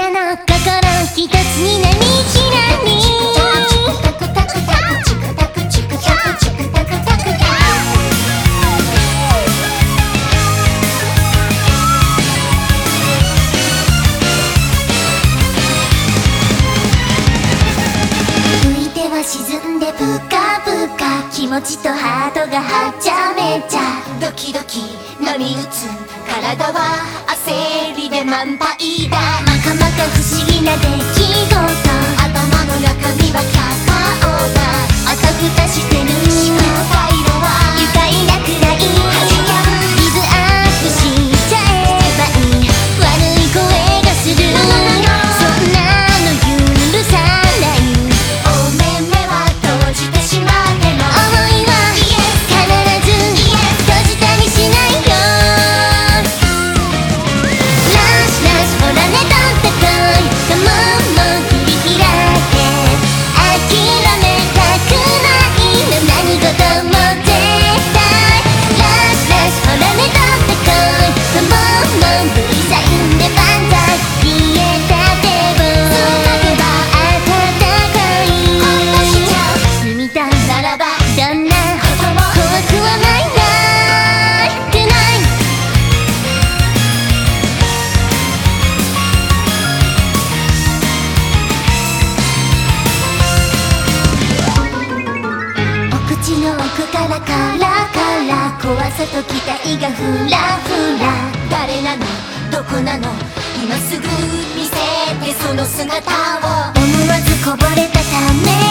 なの心一つになりきらに浮いては沈んでぷかぷか気持ちとハートがはちゃめちゃドキドキ波打つ体は焦りで満杯だかまか不思議な出来事。頭の中身はキャッくからからから怖さと期待がふらふら。誰なの？どこなの？今すぐ見せてその姿を。思わずこぼれたため。